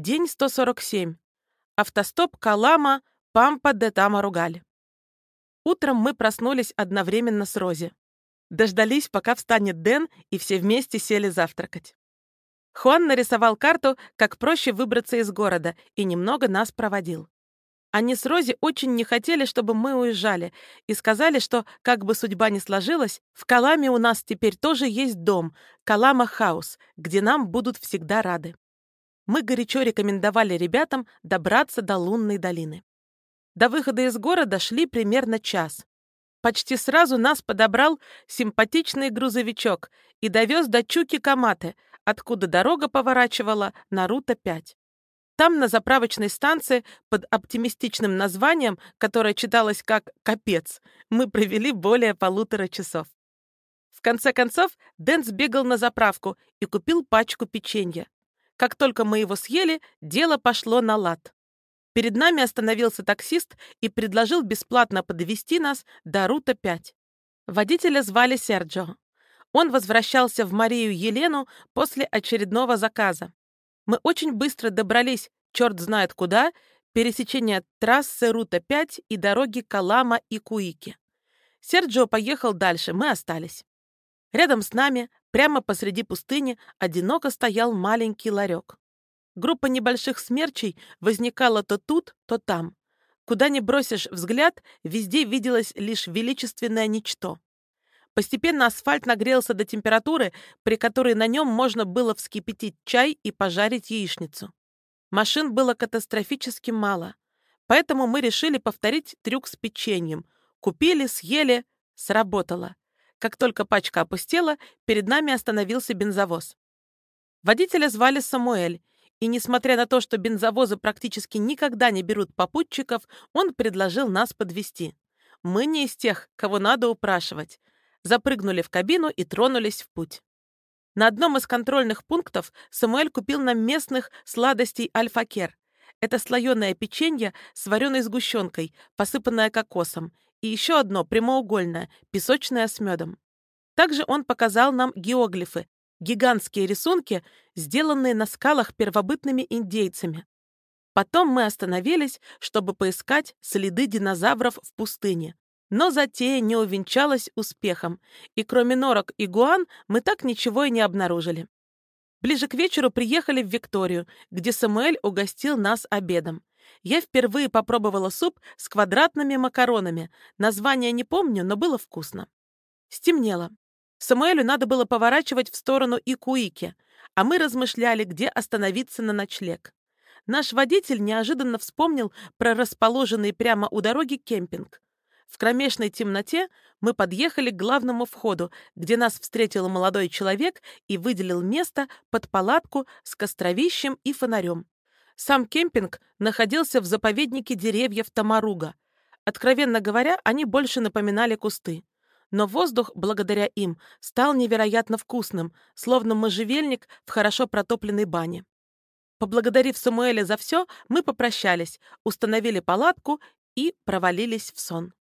День 147. Автостоп Калама, Пампа де Тамаругаль. Утром мы проснулись одновременно с Рози. Дождались, пока встанет Дэн, и все вместе сели завтракать. Хуан нарисовал карту, как проще выбраться из города, и немного нас проводил. Они с Рози очень не хотели, чтобы мы уезжали, и сказали, что, как бы судьба ни сложилась, в Каламе у нас теперь тоже есть дом, Калама Хаус, где нам будут всегда рады мы горячо рекомендовали ребятам добраться до Лунной долины. До выхода из города шли примерно час. Почти сразу нас подобрал симпатичный грузовичок и довез до Чуки-Каматы, откуда дорога поворачивала на Рута-5. Там, на заправочной станции, под оптимистичным названием, которое читалось как «Капец», мы провели более полутора часов. В конце концов, Дэн сбегал на заправку и купил пачку печенья. Как только мы его съели, дело пошло на лад. Перед нами остановился таксист и предложил бесплатно подвезти нас до Рута-5. Водителя звали Серджо. Он возвращался в Марию Елену после очередного заказа. Мы очень быстро добрались, черт знает куда, пересечение трассы Рута-5 и дороги Калама и Куики. Серджио поехал дальше, мы остались. Рядом с нами, прямо посреди пустыни, одиноко стоял маленький ларек. Группа небольших смерчей возникала то тут, то там. Куда ни бросишь взгляд, везде виделось лишь величественное ничто. Постепенно асфальт нагрелся до температуры, при которой на нем можно было вскипятить чай и пожарить яичницу. Машин было катастрофически мало, поэтому мы решили повторить трюк с печеньем. Купили, съели, сработало. Как только пачка опустела, перед нами остановился бензовоз. Водителя звали Самуэль, и, несмотря на то, что бензовозы практически никогда не берут попутчиков, он предложил нас подвести. Мы не из тех, кого надо упрашивать. Запрыгнули в кабину и тронулись в путь. На одном из контрольных пунктов Самуэль купил нам местных сладостей альфакер. Это слоеное печенье с вареной сгущенкой, посыпанное кокосом, и еще одно прямоугольное, песочное с медом. Также он показал нам геоглифы, гигантские рисунки, сделанные на скалах первобытными индейцами. Потом мы остановились, чтобы поискать следы динозавров в пустыне. Но затея не увенчалась успехом, и кроме норок и гуан мы так ничего и не обнаружили. Ближе к вечеру приехали в Викторию, где Самуэль угостил нас обедом. Я впервые попробовала суп с квадратными макаронами. Название не помню, но было вкусно. Стемнело. Самуэлю надо было поворачивать в сторону Икуики, а мы размышляли, где остановиться на ночлег. Наш водитель неожиданно вспомнил про расположенный прямо у дороги кемпинг. В кромешной темноте мы подъехали к главному входу, где нас встретил молодой человек и выделил место под палатку с костровищем и фонарем. Сам кемпинг находился в заповеднике деревьев Тамаруга. Откровенно говоря, они больше напоминали кусты. Но воздух, благодаря им, стал невероятно вкусным, словно можжевельник в хорошо протопленной бане. Поблагодарив Самуэля за все, мы попрощались, установили палатку и провалились в сон.